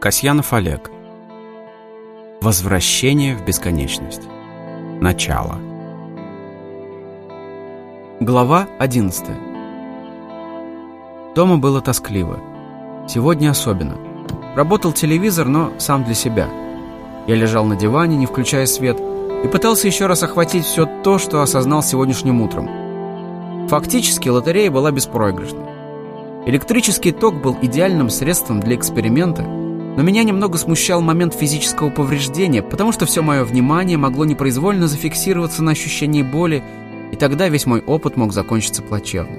Касьянов Олег. Возвращение в бесконечность. Начало. Глава 11. Дома было тоскливо. Сегодня особенно. Работал телевизор, но сам для себя. Я лежал на диване, не включая свет, и пытался еще раз охватить все то, что осознал сегодняшним утром. Фактически лотерея была беспроигрышной. Электрический ток был идеальным средством для эксперимента – но меня немного смущал момент физического повреждения, потому что все мое внимание могло непроизвольно зафиксироваться на ощущении боли, и тогда весь мой опыт мог закончиться плачевно.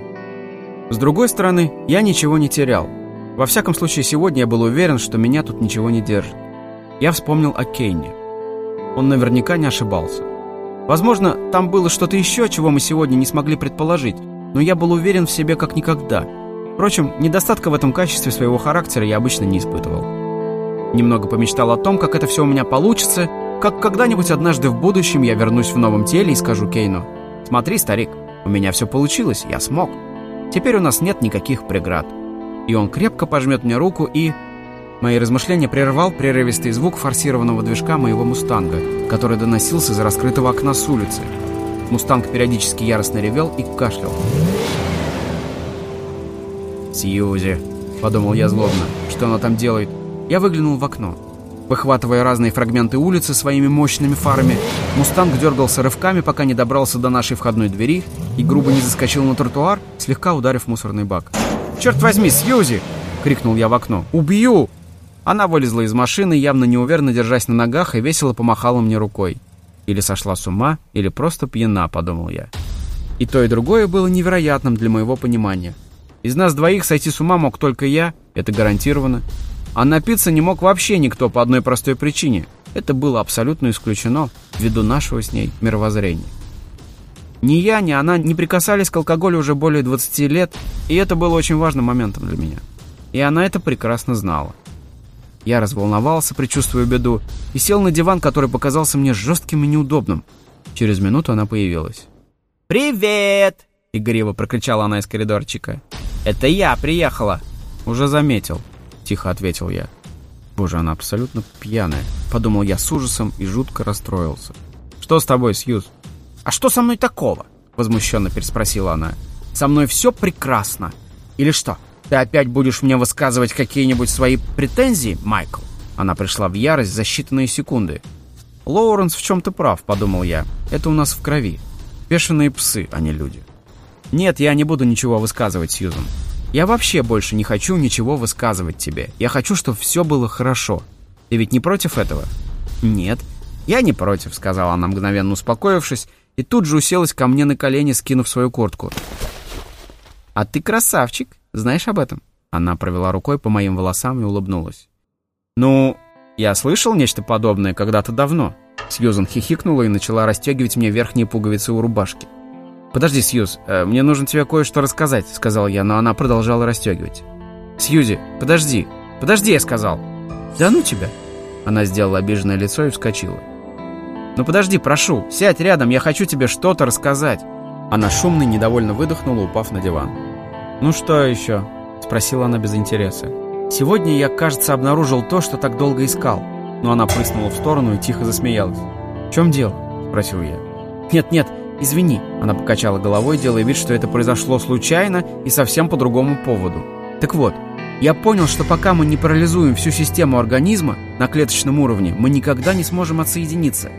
С другой стороны, я ничего не терял. Во всяком случае, сегодня я был уверен, что меня тут ничего не держит. Я вспомнил о Кейне. Он наверняка не ошибался. Возможно, там было что-то еще, чего мы сегодня не смогли предположить, но я был уверен в себе как никогда. Впрочем, недостатка в этом качестве своего характера я обычно не испытывал. Немного помечтал о том, как это все у меня получится, как когда-нибудь однажды в будущем я вернусь в новом теле и скажу Кейну, «Смотри, старик, у меня все получилось, я смог. Теперь у нас нет никаких преград». И он крепко пожмет мне руку и... Мои размышления прервал прерывистый звук форсированного движка моего «Мустанга», который доносился из раскрытого окна с улицы. «Мустанг» периодически яростно ревел и кашлял. «Сьюзи», — подумал я злобно, — «что она там делает?» Я выглянул в окно. Выхватывая разные фрагменты улицы своими мощными фарами, «Мустанг» дергался рывками, пока не добрался до нашей входной двери и грубо не заскочил на тротуар, слегка ударив мусорный бак. «Черт возьми, Сьюзи!» — крикнул я в окно. «Убью!» Она вылезла из машины, явно неуверенно держась на ногах, и весело помахала мне рукой. Или сошла с ума, или просто пьяна, подумал я. И то, и другое было невероятным для моего понимания. Из нас двоих сойти с ума мог только я, это гарантированно. А напиться не мог вообще никто по одной простой причине. Это было абсолютно исключено ввиду нашего с ней мировоззрения. Ни я, ни она не прикасались к алкоголю уже более 20 лет, и это было очень важным моментом для меня. И она это прекрасно знала. Я разволновался, предчувствуя беду, и сел на диван, который показался мне жестким и неудобным. Через минуту она появилась. «Привет!» — игриво прокричала она из коридорчика. «Это я приехала!» «Уже заметил», тихо ответил я. Боже, она абсолютно пьяная. Подумал я с ужасом и жутко расстроился. Что с тобой, Сьюз? А что со мной такого? Возмущенно переспросила она. Со мной все прекрасно. Или что? Ты опять будешь мне высказывать какие-нибудь свои претензии, Майкл? Она пришла в ярость за считанные секунды. Лоуренс в чем-то прав, подумал я. Это у нас в крови. Бешеные псы, а не люди. Нет, я не буду ничего высказывать, Сьюзан. Я вообще больше не хочу ничего высказывать тебе. Я хочу, чтобы все было хорошо. Ты ведь не против этого? Нет. Я не против, сказала она, мгновенно успокоившись, и тут же уселась ко мне на колени, скинув свою куртку. А ты красавчик, знаешь об этом? Она провела рукой по моим волосам и улыбнулась. Ну, я слышал нечто подобное когда-то давно. Сьюзан хихикнула и начала расстегивать мне верхние пуговицы у рубашки. «Подожди, Сьюз, э, мне нужно тебе кое-что рассказать», — сказал я, но она продолжала расстегивать. «Сьюзи, подожди, подожди», — я сказал. «Да ну тебя!» Она сделала обиженное лицо и вскочила. «Ну подожди, прошу, сядь рядом, я хочу тебе что-то рассказать». Она шумно и недовольно выдохнула, упав на диван. «Ну что еще?» — спросила она без интереса. «Сегодня я, кажется, обнаружил то, что так долго искал». Но она прыснула в сторону и тихо засмеялась. «В чем дело?» — спросил я. «Нет-нет, «Извини», — она покачала головой, делая вид, что это произошло случайно и совсем по другому поводу. «Так вот, я понял, что пока мы не парализуем всю систему организма на клеточном уровне, мы никогда не сможем отсоединиться».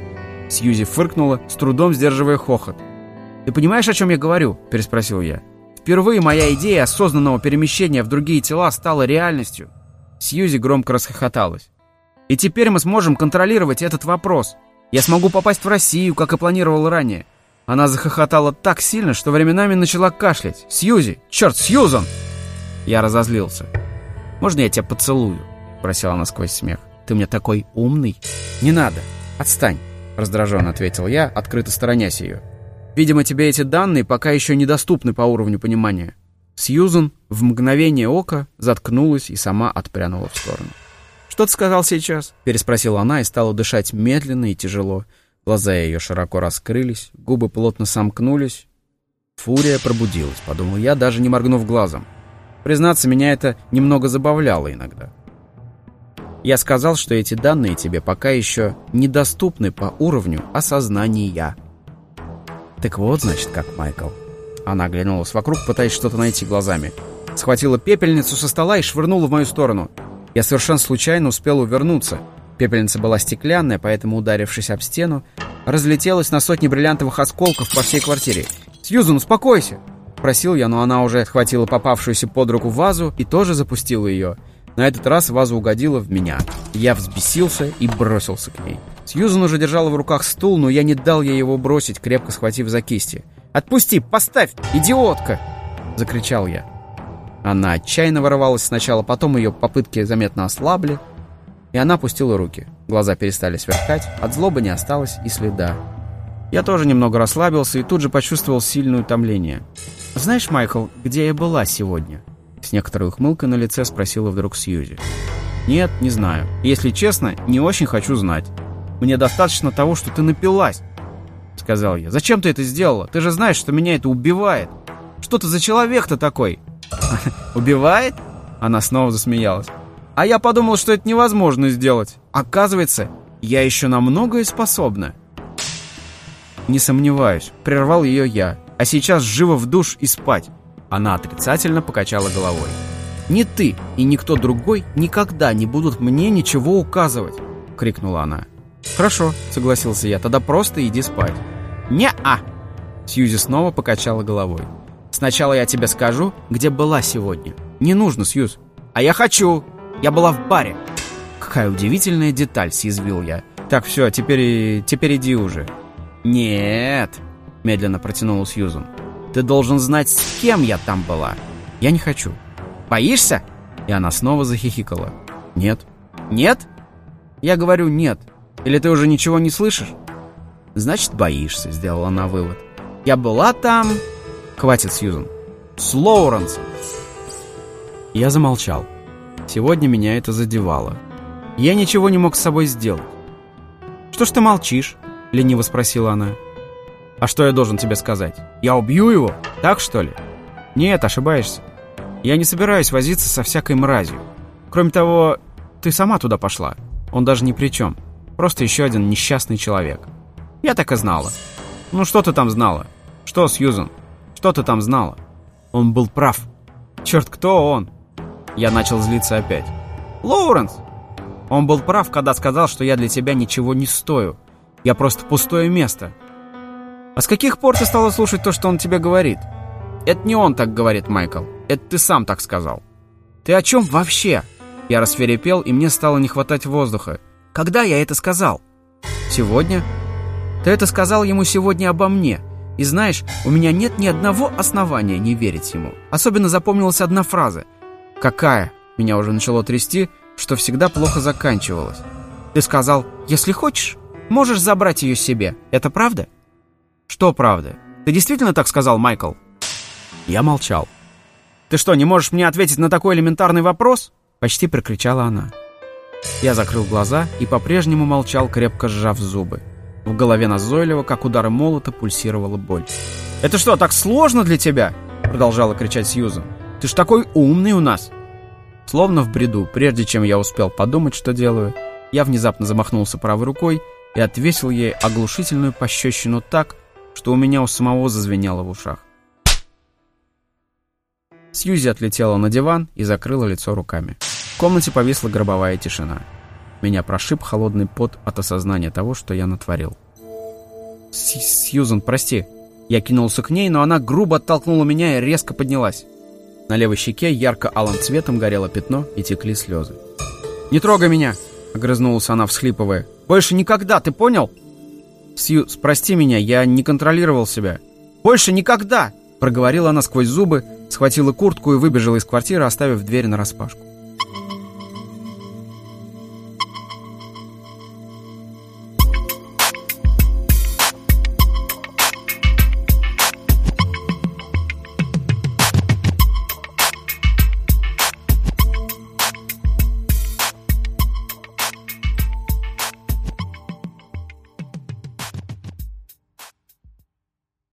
Сьюзи фыркнула, с трудом сдерживая хохот. «Ты понимаешь, о чем я говорю?» – переспросил я. «Впервые моя идея осознанного перемещения в другие тела стала реальностью». Сьюзи громко расхохоталась. «И теперь мы сможем контролировать этот вопрос. Я смогу попасть в Россию, как и планировал ранее. Она захохотала так сильно, что временами начала кашлять. «Сьюзи! Черт, Сьюзан!» Я разозлился. «Можно я тебя поцелую?» Просила она сквозь смех. «Ты мне такой умный!» «Не надо! Отстань!» Раздраженно ответил я, открыто сторонясь ее. «Видимо, тебе эти данные пока еще недоступны по уровню понимания». Сьюзан в мгновение ока заткнулась и сама отпрянула в сторону. «Что ты сказал сейчас?» Переспросила она и стала дышать медленно и тяжело. Глаза ее широко раскрылись, губы плотно сомкнулись. Фурия пробудилась, подумал я, даже не моргнув глазом. Признаться, меня это немного забавляло иногда. Я сказал, что эти данные тебе пока еще недоступны по уровню осознания. Так вот, значит, как Майкл. Она оглянулась вокруг, пытаясь что-то найти глазами. Схватила пепельницу со стола и швырнула в мою сторону. Я совершенно случайно успел увернуться. Пепельница была стеклянная, поэтому, ударившись об стену, разлетелась на сотни бриллиантовых осколков по всей квартире. «Сьюзан, успокойся!» Просил я, но она уже схватила попавшуюся под руку вазу и тоже запустила ее. На этот раз ваза угодила в меня. Я взбесился и бросился к ней. Сьюзан уже держала в руках стул, но я не дал ей его бросить, крепко схватив за кисти. «Отпусти! Поставь! Идиотка!» — закричал я. Она отчаянно ворвалась сначала, потом ее попытки заметно ослабли, и она опустила руки. Глаза перестали сверкать, от злобы не осталось и следа. Я тоже немного расслабился и тут же почувствовал сильное утомление. «Знаешь, Майкл, где я была сегодня?» С некоторой ухмылкой на лице спросила вдруг Сьюзи. «Нет, не знаю. Если честно, не очень хочу знать. Мне достаточно того, что ты напилась», — сказал я. «Зачем ты это сделала? Ты же знаешь, что меня это убивает. Что ты за человек-то такой?» «Убивает?» Она снова засмеялась. «А я подумал, что это невозможно сделать. Оказывается, я еще на многое способна». «Не сомневаюсь», — прервал ее я. «А сейчас живо в душ и спать». Она отрицательно покачала головой. «Ни ты и никто другой никогда не будут мне ничего указывать!» — крикнула она. «Хорошо», — согласился я, — «тогда просто иди спать». «Не-а!» Сьюзи снова покачала головой. «Сначала я тебе скажу, где была сегодня». «Не нужно, Сьюз». «А я хочу! Я была в баре!» «Какая удивительная деталь», — съязвил я. «Так, все, теперь, теперь иди уже». «Нет», — медленно протянула Сьюзан. «Ты должен знать, с кем я там была». «Я не хочу». «Боишься?» И она снова захихикала. «Нет». «Нет?» «Я говорю нет. Или ты уже ничего не слышишь?» «Значит, боишься», — сделала она вывод. «Я была там...» «Хватит, Сьюзан». «С Лоуренсом». Я замолчал. Сегодня меня это задевало. Я ничего не мог с собой сделать. «Что ж ты молчишь?» — лениво спросила она. «А что я должен тебе сказать? Я убью его? Так, что ли?» «Нет, ошибаешься. Я не собираюсь возиться со всякой мразью. Кроме того, ты сама туда пошла. Он даже ни при чем. Просто еще один несчастный человек. Я так и знала. Ну что ты там знала? Что, Сьюзан? Что ты там знала? Он был прав. Черт, кто он? Я начал злиться опять. Лоуренс! Он был прав, когда сказал, что я для тебя ничего не стою. Я просто пустое место. А с каких пор ты стала слушать то, что он тебе говорит? Это не он так говорит, Майкл. Это ты сам так сказал. Ты о чем вообще? Я расферепел, и мне стало не хватать воздуха. Когда я это сказал? Сегодня? Ты это сказал ему сегодня обо мне. И знаешь, у меня нет ни одного основания не верить ему. Особенно запомнилась одна фраза. Какая? Меня уже начало трясти, что всегда плохо заканчивалось. Ты сказал, если хочешь, Можешь забрать ее себе. Это правда? Что правда? Ты действительно так сказал, Майкл? Я молчал. Ты что, не можешь мне ответить на такой элементарный вопрос? Почти прокричала она. Я закрыл глаза и по-прежнему молчал, крепко сжав зубы. В голове назойливо, как удары молота, пульсировала боль. «Это что, так сложно для тебя?» Продолжала кричать Сьюзан. «Ты ж такой умный у нас!» Словно в бреду, прежде чем я успел подумать, что делаю, я внезапно замахнулся правой рукой и отвесил ей оглушительную пощечину так, что у меня у самого зазвенело в ушах. Сьюзи отлетела на диван и закрыла лицо руками. В комнате повисла гробовая тишина. Меня прошиб холодный пот от осознания того, что я натворил. «Сьюзан, прости». Я кинулся к ней, но она грубо оттолкнула меня и резко поднялась. На левой щеке ярко-алым цветом горело пятно и текли слезы. «Не трогай меня!» — огрызнулась она, всхлипывая. «Больше никогда, ты понял?» «Сью, прости меня, я не контролировал себя». «Больше никогда!» — проговорила она сквозь зубы, схватила куртку и выбежала из квартиры, оставив дверь нараспашку.